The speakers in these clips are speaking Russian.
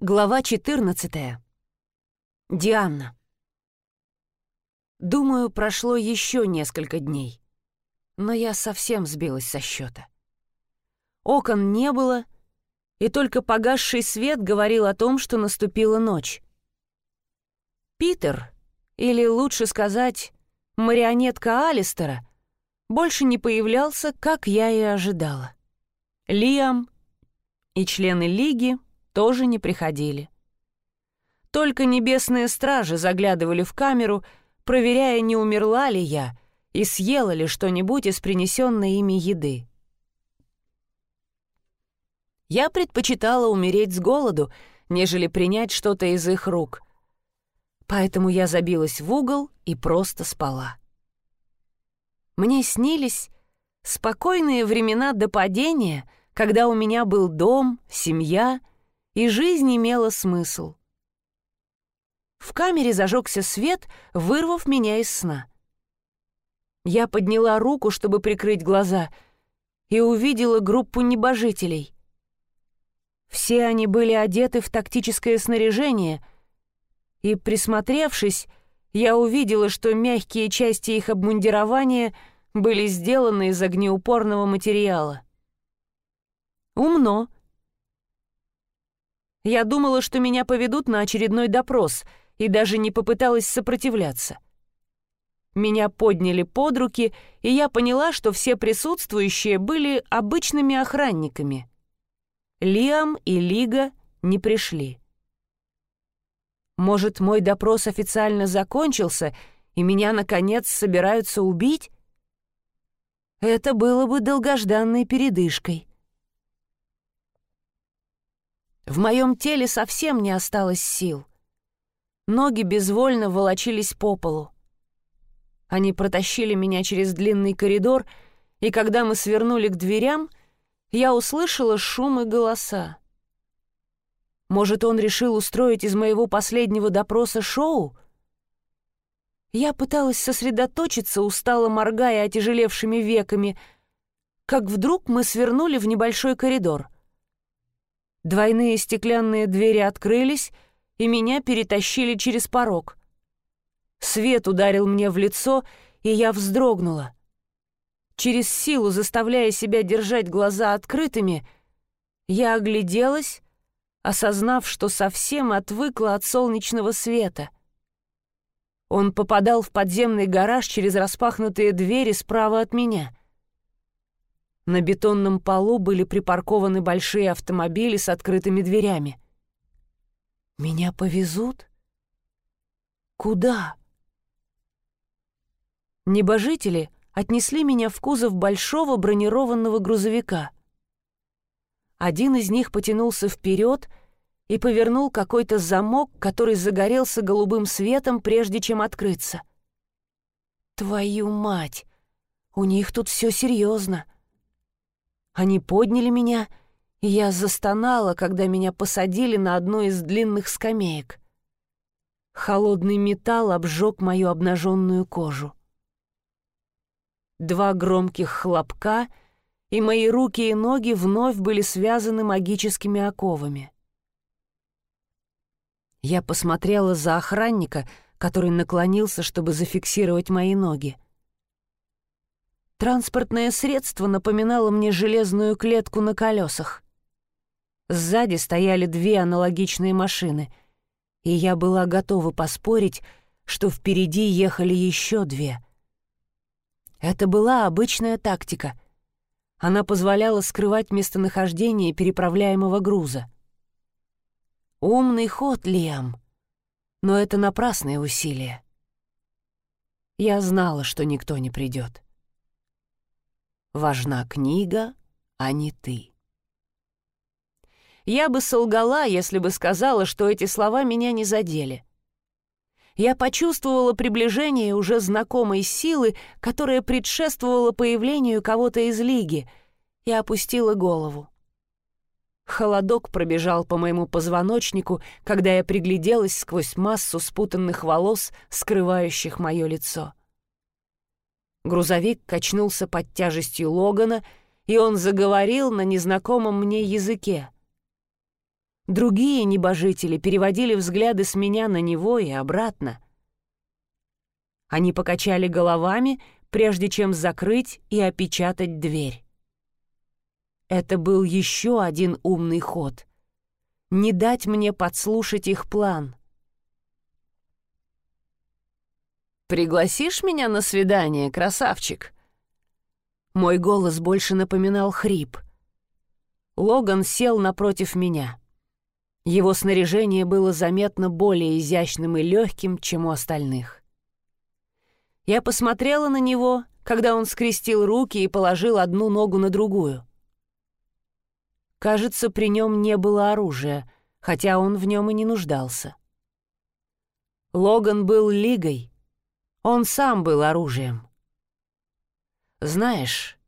Глава 14. Диана. Думаю, прошло еще несколько дней, но я совсем сбилась со счета. Окон не было, и только погасший свет говорил о том, что наступила ночь. Питер, или лучше сказать, марионетка Алистера, больше не появлялся, как я и ожидала. Лиам и члены Лиги — тоже не приходили. Только небесные стражи заглядывали в камеру, проверяя, не умерла ли я и съела ли что-нибудь из принесенной ими еды. Я предпочитала умереть с голоду, нежели принять что-то из их рук. Поэтому я забилась в угол и просто спала. Мне снились спокойные времена до падения, когда у меня был дом, семья — и жизнь имела смысл. В камере зажегся свет, вырвав меня из сна. Я подняла руку, чтобы прикрыть глаза, и увидела группу небожителей. Все они были одеты в тактическое снаряжение, и, присмотревшись, я увидела, что мягкие части их обмундирования были сделаны из огнеупорного материала. Умно — я думала, что меня поведут на очередной допрос, и даже не попыталась сопротивляться. Меня подняли под руки, и я поняла, что все присутствующие были обычными охранниками. Лиам и Лига не пришли. Может, мой допрос официально закончился, и меня, наконец, собираются убить? Это было бы долгожданной передышкой. В моем теле совсем не осталось сил. Ноги безвольно волочились по полу. Они протащили меня через длинный коридор, и когда мы свернули к дверям, я услышала шум и голоса. Может, он решил устроить из моего последнего допроса шоу? Я пыталась сосредоточиться, устало моргая отяжелевшими веками, как вдруг мы свернули в небольшой коридор — Двойные стеклянные двери открылись, и меня перетащили через порог. Свет ударил мне в лицо, и я вздрогнула. Через силу, заставляя себя держать глаза открытыми, я огляделась, осознав, что совсем отвыкла от солнечного света. Он попадал в подземный гараж через распахнутые двери справа от меня. На бетонном полу были припаркованы большие автомобили с открытыми дверями. «Меня повезут? Куда?» Небожители отнесли меня в кузов большого бронированного грузовика. Один из них потянулся вперед и повернул какой-то замок, который загорелся голубым светом, прежде чем открыться. «Твою мать! У них тут все серьезно!» Они подняли меня, и я застонала, когда меня посадили на одну из длинных скамеек. Холодный металл обжег мою обнаженную кожу. Два громких хлопка, и мои руки и ноги вновь были связаны магическими оковами. Я посмотрела за охранника, который наклонился, чтобы зафиксировать мои ноги. Транспортное средство напоминало мне железную клетку на колесах. Сзади стояли две аналогичные машины, и я была готова поспорить, что впереди ехали еще две. Это была обычная тактика. Она позволяла скрывать местонахождение переправляемого груза. Умный ход, Лиам, но это напрасное усилие. Я знала, что никто не придет важна книга, а не ты. Я бы солгала, если бы сказала, что эти слова меня не задели. Я почувствовала приближение уже знакомой силы, которая предшествовала появлению кого-то из Лиги, и опустила голову. Холодок пробежал по моему позвоночнику, когда я пригляделась сквозь массу спутанных волос, скрывающих мое лицо. Грузовик качнулся под тяжестью Логана, и он заговорил на незнакомом мне языке. Другие небожители переводили взгляды с меня на него и обратно. Они покачали головами, прежде чем закрыть и опечатать дверь. Это был еще один умный ход. Не дать мне подслушать их план. «Пригласишь меня на свидание, красавчик?» Мой голос больше напоминал хрип. Логан сел напротив меня. Его снаряжение было заметно более изящным и легким, чем у остальных. Я посмотрела на него, когда он скрестил руки и положил одну ногу на другую. Кажется, при нем не было оружия, хотя он в нем и не нуждался. Логан был лигой. Он сам был оружием. Знаешь,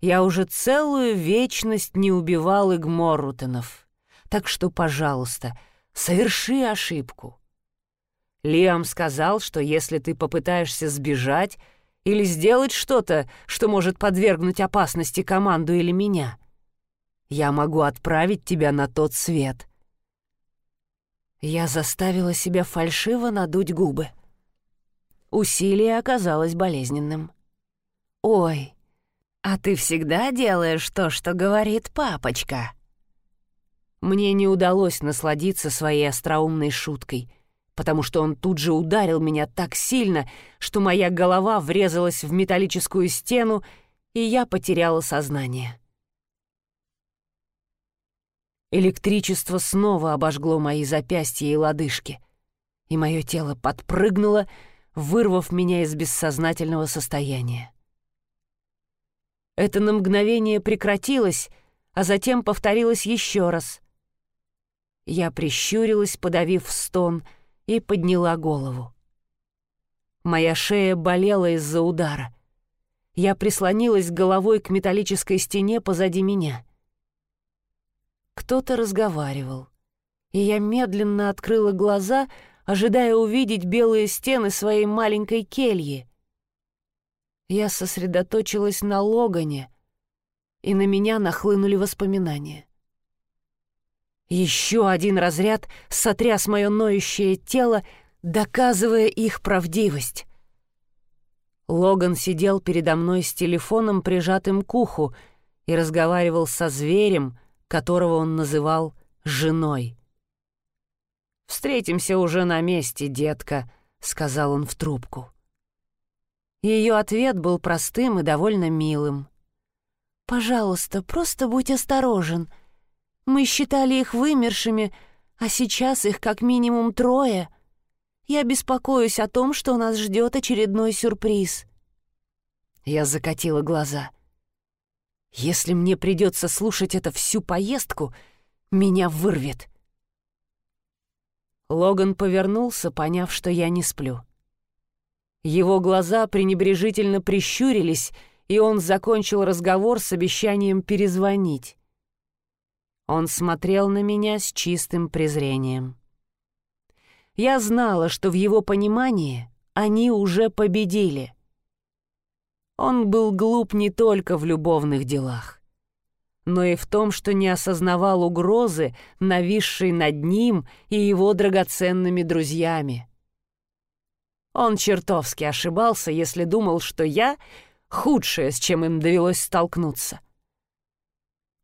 я уже целую вечность не убивал Игморрутенов. Так что, пожалуйста, соверши ошибку. Лиам сказал, что если ты попытаешься сбежать или сделать что-то, что может подвергнуть опасности команду или меня, я могу отправить тебя на тот свет. Я заставила себя фальшиво надуть губы. Усилие оказалось болезненным. «Ой, а ты всегда делаешь то, что говорит папочка?» Мне не удалось насладиться своей остроумной шуткой, потому что он тут же ударил меня так сильно, что моя голова врезалась в металлическую стену, и я потеряла сознание. Электричество снова обожгло мои запястья и лодыжки, и мое тело подпрыгнуло, вырвав меня из бессознательного состояния. Это на мгновение прекратилось, а затем повторилось еще раз — я прищурилась, подавив стон, и подняла голову. Моя шея болела из-за удара. Я прислонилась головой к металлической стене позади меня. Кто-то разговаривал, и я медленно открыла глаза, ожидая увидеть белые стены своей маленькой кельи. Я сосредоточилась на Логане, и на меня нахлынули воспоминания. Еще один разряд сотряс мое ноющее тело, доказывая их правдивость. Логан сидел передо мной с телефоном, прижатым к уху, и разговаривал со зверем, которого он называл «женой». «Встретимся уже на месте, детка», — сказал он в трубку. Ее ответ был простым и довольно милым. «Пожалуйста, просто будь осторожен», мы считали их вымершими, а сейчас их как минимум трое. Я беспокоюсь о том, что нас ждет очередной сюрприз». Я закатила глаза. «Если мне придется слушать это всю поездку, меня вырвет». Логан повернулся, поняв, что я не сплю. Его глаза пренебрежительно прищурились, и он закончил разговор с обещанием перезвонить. Он смотрел на меня с чистым презрением. Я знала, что в его понимании они уже победили. Он был глуп не только в любовных делах, но и в том, что не осознавал угрозы, нависшей над ним и его драгоценными друзьями. Он чертовски ошибался, если думал, что я — худшее, с чем им довелось столкнуться —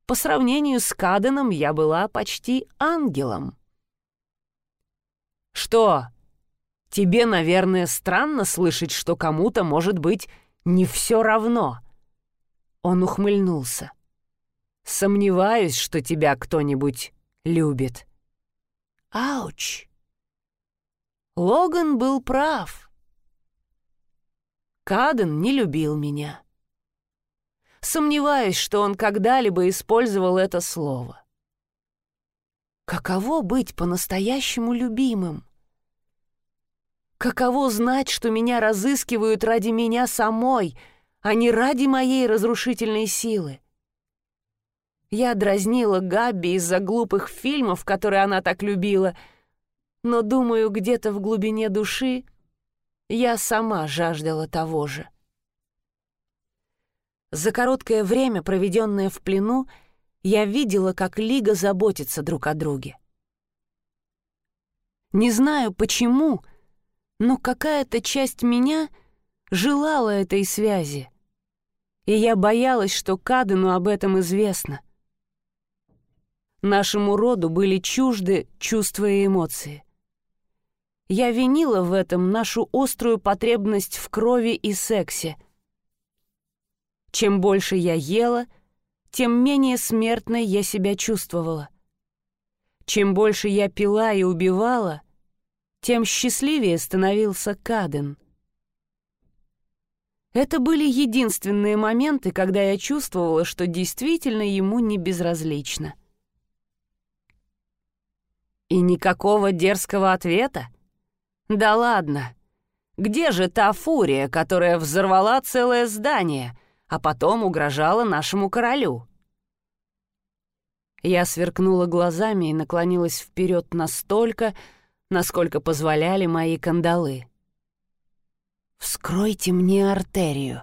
по сравнению с Каденом я была почти ангелом. «Что? Тебе, наверное, странно слышать, что кому-то, может быть, не все равно?» Он ухмыльнулся. «Сомневаюсь, что тебя кто-нибудь любит». «Ауч!» Логан был прав. Каден не любил меня. Сомневаюсь, что он когда-либо использовал это слово. Каково быть по-настоящему любимым? Каково знать, что меня разыскивают ради меня самой, а не ради моей разрушительной силы? Я дразнила Габби из-за глупых фильмов, которые она так любила, но, думаю, где-то в глубине души я сама жаждала того же. За короткое время, проведенное в плену, я видела, как Лига заботится друг о друге. Не знаю почему, но какая-то часть меня желала этой связи, и я боялась, что Кадену об этом известно. Нашему роду были чужды чувства и эмоции. Я винила в этом нашу острую потребность в крови и сексе. Чем больше я ела, тем менее смертной я себя чувствовала. Чем больше я пила и убивала, тем счастливее становился Каден. Это были единственные моменты, когда я чувствовала, что действительно ему не безразлично. И никакого дерзкого ответа? Да ладно. Где же та фурия, которая взорвала целое здание, а потом угрожала нашему королю? Я сверкнула глазами и наклонилась вперед настолько, насколько позволяли мои кандалы. «Вскройте мне артерию,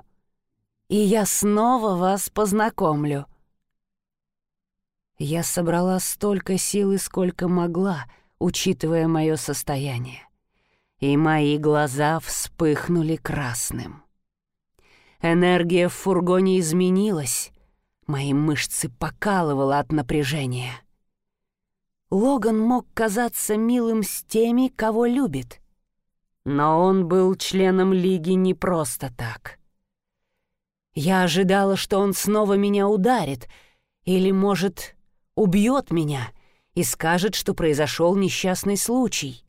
и я снова вас познакомлю». Я собрала столько силы, сколько могла, учитывая мое состояние и мои глаза вспыхнули красным. Энергия в фургоне изменилась, мои мышцы покалывало от напряжения. Логан мог казаться милым с теми, кого любит, но он был членом Лиги не просто так. Я ожидала, что он снова меня ударит или, может, убьет меня и скажет, что произошел несчастный случай.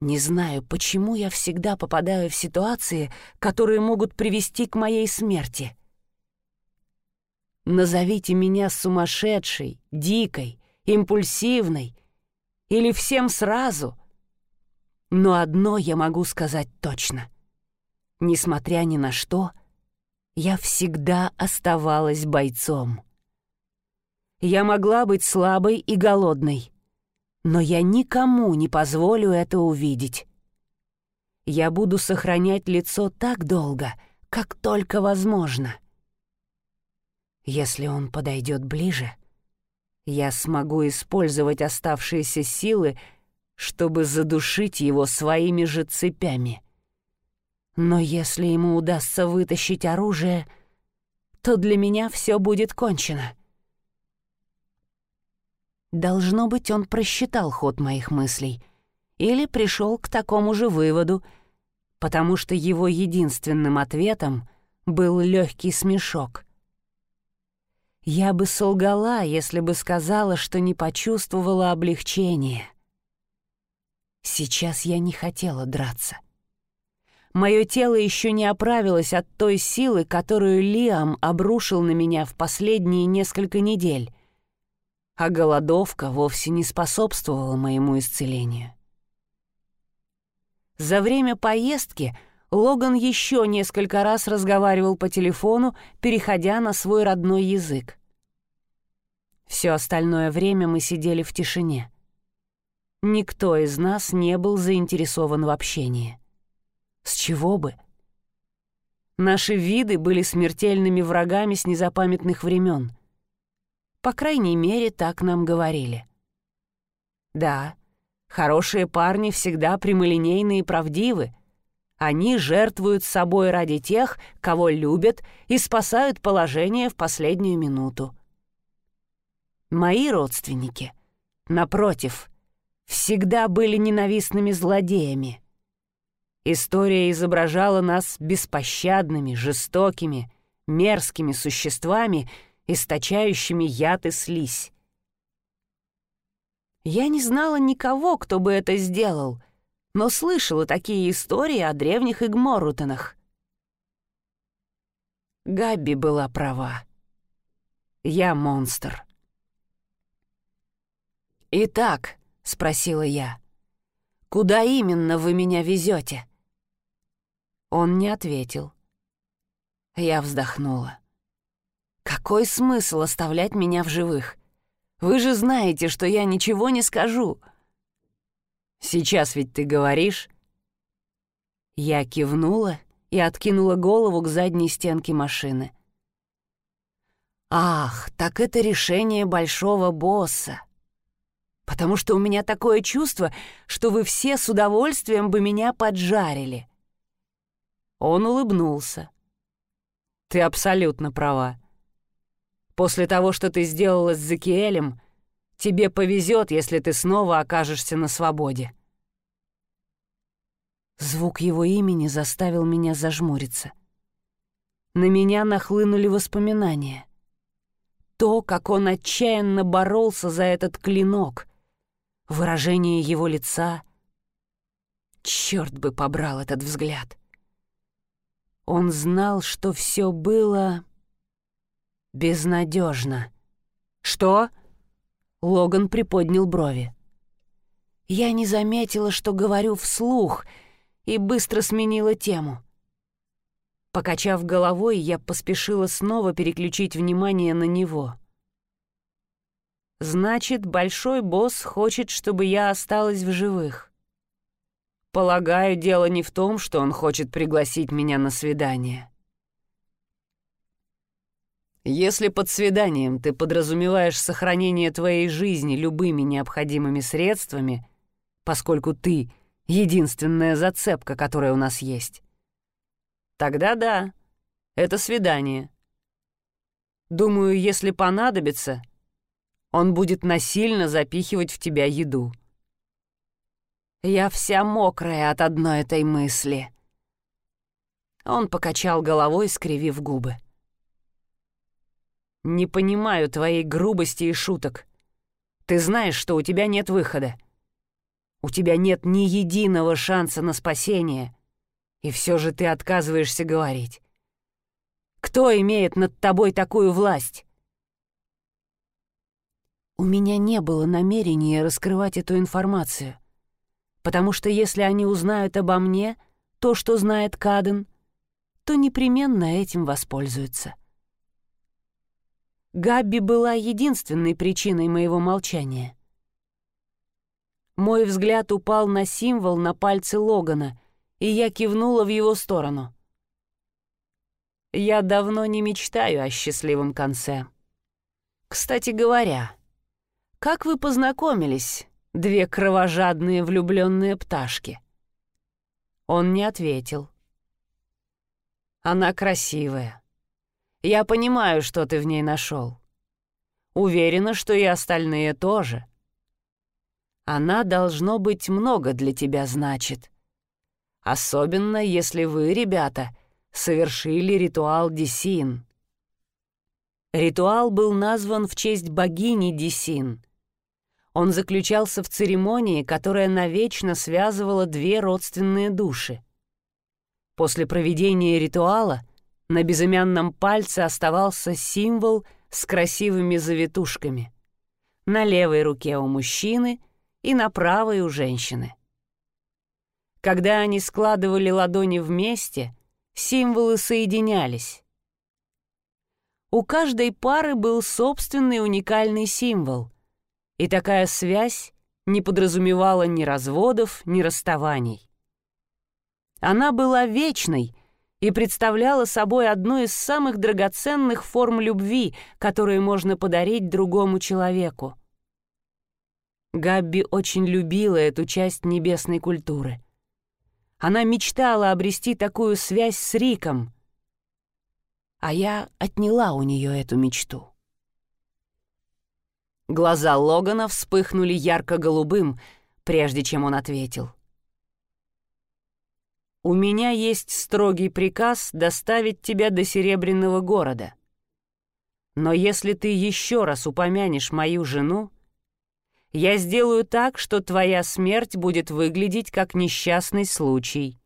Не знаю, почему я всегда попадаю в ситуации, которые могут привести к моей смерти. Назовите меня сумасшедшей, дикой, импульсивной или всем сразу. Но одно я могу сказать точно. Несмотря ни на что, я всегда оставалась бойцом. Я могла быть слабой и голодной, но я никому не позволю это увидеть. Я буду сохранять лицо так долго, как только возможно. Если он подойдет ближе, я смогу использовать оставшиеся силы, чтобы задушить его своими же цепями. Но если ему удастся вытащить оружие, то для меня все будет кончено. Должно быть, он просчитал ход моих мыслей или пришел к такому же выводу, потому что его единственным ответом был легкий смешок. Я бы солгала, если бы сказала, что не почувствовала облегчения. Сейчас я не хотела драться. Мое тело еще не оправилось от той силы, которую Лиам обрушил на меня в последние несколько недель — а голодовка вовсе не способствовала моему исцелению. За время поездки Логан еще несколько раз разговаривал по телефону, переходя на свой родной язык. Все остальное время мы сидели в тишине. Никто из нас не был заинтересован в общении. С чего бы? Наши виды были смертельными врагами с незапамятных времен — по крайней мере, так нам говорили. Да, хорошие парни всегда прямолинейны и правдивы. Они жертвуют собой ради тех, кого любят, и спасают положение в последнюю минуту. Мои родственники, напротив, всегда были ненавистными злодеями. История изображала нас беспощадными, жестокими, мерзкими существами — источающими яд и слизь. Я не знала никого, кто бы это сделал, но слышала такие истории о древних Игморутенах. Габби была права. Я монстр. «Итак», — спросила я, — «куда именно вы меня везете?» Он не ответил. Я вздохнула. Какой смысл оставлять меня в живых? Вы же знаете, что я ничего не скажу. Сейчас ведь ты говоришь. Я кивнула и откинула голову к задней стенке машины. Ах, так это решение большого босса. Потому что у меня такое чувство, что вы все с удовольствием бы меня поджарили. Он улыбнулся. Ты абсолютно права. После того, что ты сделала с Закиэлем, тебе повезет, если ты снова окажешься на свободе. Звук его имени заставил меня зажмуриться. На меня нахлынули воспоминания. То, как он отчаянно боролся за этот клинок, выражение его лица. Черт бы побрал этот взгляд. Он знал, что все было безнадежно. «Что?» — Логан приподнял брови. Я не заметила, что говорю вслух, и быстро сменила тему. Покачав головой, я поспешила снова переключить внимание на него. «Значит, большой босс хочет, чтобы я осталась в живых. Полагаю, дело не в том, что он хочет пригласить меня на свидание». Если под свиданием ты подразумеваешь сохранение твоей жизни любыми необходимыми средствами, поскольку ты — единственная зацепка, которая у нас есть, Тогда да, это свидание. Думаю, если понадобится, он будет насильно запихивать в тебя еду. Я вся мокрая от одной этой мысли. Он покачал головой, скривив губы. «Не понимаю твоей грубости и шуток. Ты знаешь, что у тебя нет выхода. У тебя нет ни единого шанса на спасение, и все же ты отказываешься говорить. Кто имеет над тобой такую власть? У меня не было намерения раскрывать эту информацию, потому что если они узнают обо мне, то, что знает Каден, то непременно этим воспользуются. Габби была единственной причиной моего молчания. Мой взгляд упал на символ на пальце Логана — и я кивнула в его сторону. Я давно не мечтаю о счастливом конце. Кстати говоря, как вы познакомились, две кровожадные влюбленные пташки? Он не ответил. Она красивая. Я понимаю, что ты в ней нашел. Уверена, что и остальные тоже. Она, должно быть, много для тебя значит. Особенно, если вы, ребята, совершили ритуал Десин. Ритуал был назван в честь богини Десин. Он заключался в церемонии, которая навечно связывала две родственные души. После проведения ритуала на безымянном пальце оставался символ с красивыми завитушками. На левой руке у мужчины и на правой у женщины. Когда они складывали ладони вместе, символы соединялись. У каждой пары был собственный уникальный символ, и такая связь не подразумевала ни разводов, ни расставаний. Она была вечной и представляла собой одну из самых драгоценных форм любви, которые можно подарить другому человеку. Габби очень любила эту часть небесной культуры. Она мечтала обрести такую связь с Риком. А я отняла у нее эту мечту. Глаза Логана вспыхнули ярко-голубым, прежде чем он ответил. «У меня есть строгий приказ доставить тебя до Серебряного города. Но если ты еще раз упомянешь мою жену, я сделаю так, что твоя смерть будет выглядеть как несчастный случай».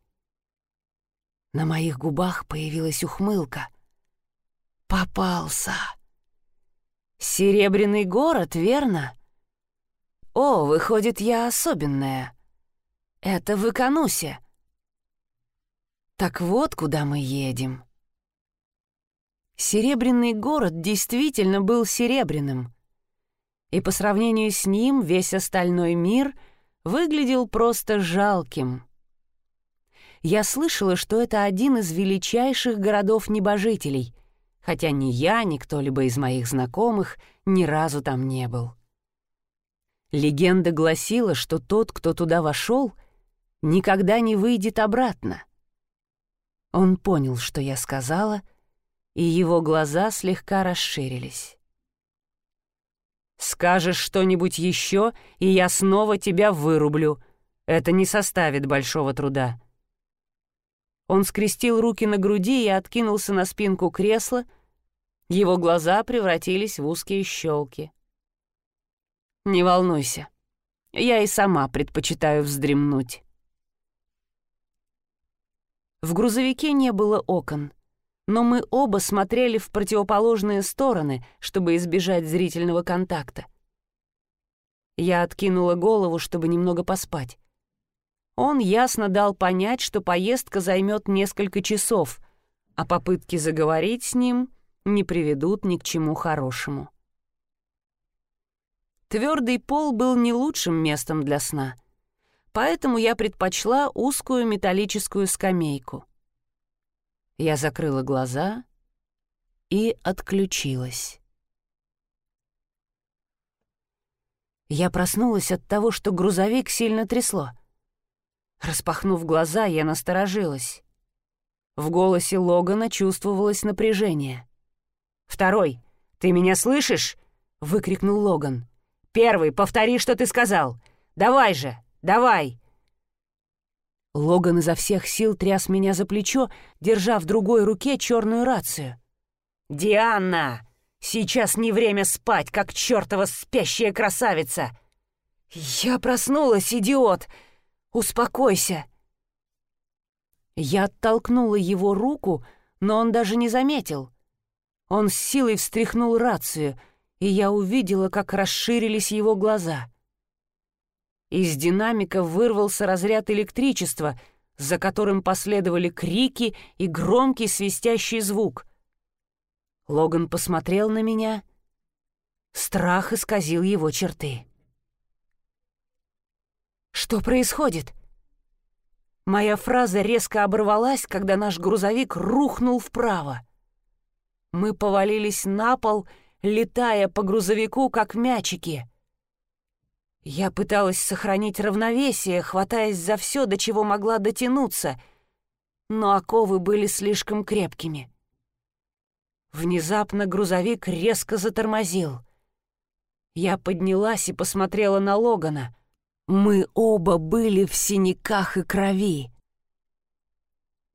На моих губах появилась ухмылка. «Попался!» «Серебряный город, верно?» «О, выходит, я особенная. Это в Иконусе». «Так вот, куда мы едем». Серебряный город действительно был серебряным — и по сравнению с ним весь остальной мир выглядел просто жалким. Я слышала, что это один из величайших городов небожителей, хотя ни я, ни кто-либо из моих знакомых ни разу там не был. Легенда гласила, что тот, кто туда вошел, никогда не выйдет обратно. Он понял, что я сказала, и его глаза слегка расширились. «Скажешь что-нибудь еще, и я снова тебя вырублю. Это не составит большого труда». Он скрестил руки на груди и откинулся на спинку кресла. Его глаза превратились в узкие щелки. «Не волнуйся, я и сама предпочитаю вздремнуть». В грузовике не было окон, но мы оба смотрели в противоположные стороны, чтобы избежать зрительного контакта. Я откинула голову, чтобы немного поспать. Он ясно дал понять, что поездка займет несколько часов, а попытки заговорить с ним не приведут ни к чему хорошему. Твердый пол был не лучшим местом для сна, поэтому я предпочла узкую металлическую скамейку. Я закрыла глаза и отключилась. Я проснулась от того, что грузовик сильно трясло. Распахнув глаза, я насторожилась. В голосе Логана чувствовалось напряжение. «Второй, ты меня слышишь?» — выкрикнул Логан. «Первый, повтори, что ты сказал. Давай же, давай!» Логан изо всех сил тряс меня за плечо, держа в другой руке черную рацию. «Диана! Сейчас не время спать, как чертова спящая красавица!» «Я проснулась, идиот!» Успокойся!» Я оттолкнула его руку, но он даже не заметил. Он с силой встряхнул рацию, и я увидела, как расширились его глаза. Из динамика вырвался разряд электричества, за которым последовали крики и громкий свистящий звук. Логан посмотрел на меня. Страх исказил его черты. Что происходит? Моя фраза резко оборвалась, когда наш грузовик рухнул вправо. Мы повалились на пол, летая по грузовику, как мячики. Я пыталась сохранить равновесие, хватаясь за все, до чего могла дотянуться, но оковы были слишком крепкими. Внезапно грузовик резко затормозил. Я поднялась и посмотрела на Логана — мы оба были в синяках и крови.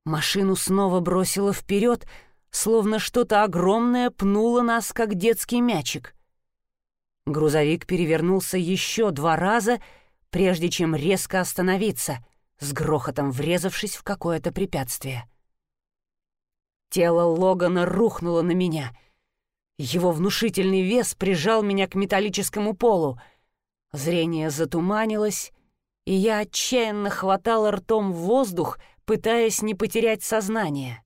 Машину снова бросило вперед, словно что-то огромное пнуло нас, как детский мячик. Грузовик перевернулся еще два раза, прежде чем резко остановиться, с грохотом врезавшись в какое-то препятствие. Тело Логана рухнуло на меня. Его внушительный вес прижал меня к металлическому полу — Зрение затуманилось, и я отчаянно хватала ртом воздух, пытаясь не потерять сознание.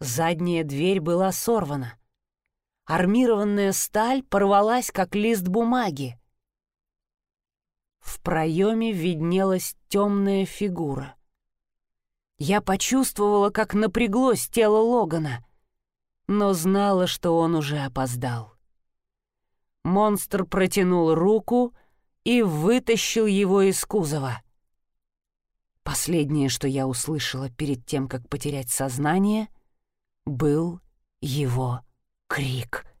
Задняя дверь была сорвана. Армированная сталь порвалась, как лист бумаги. В проеме виднелась темная фигура. Я почувствовала, как напряглось тело Логана, но знала, что он уже опоздал. Монстр протянул руку и вытащил его из кузова. Последнее, что я услышала перед тем, как потерять сознание, был его крик —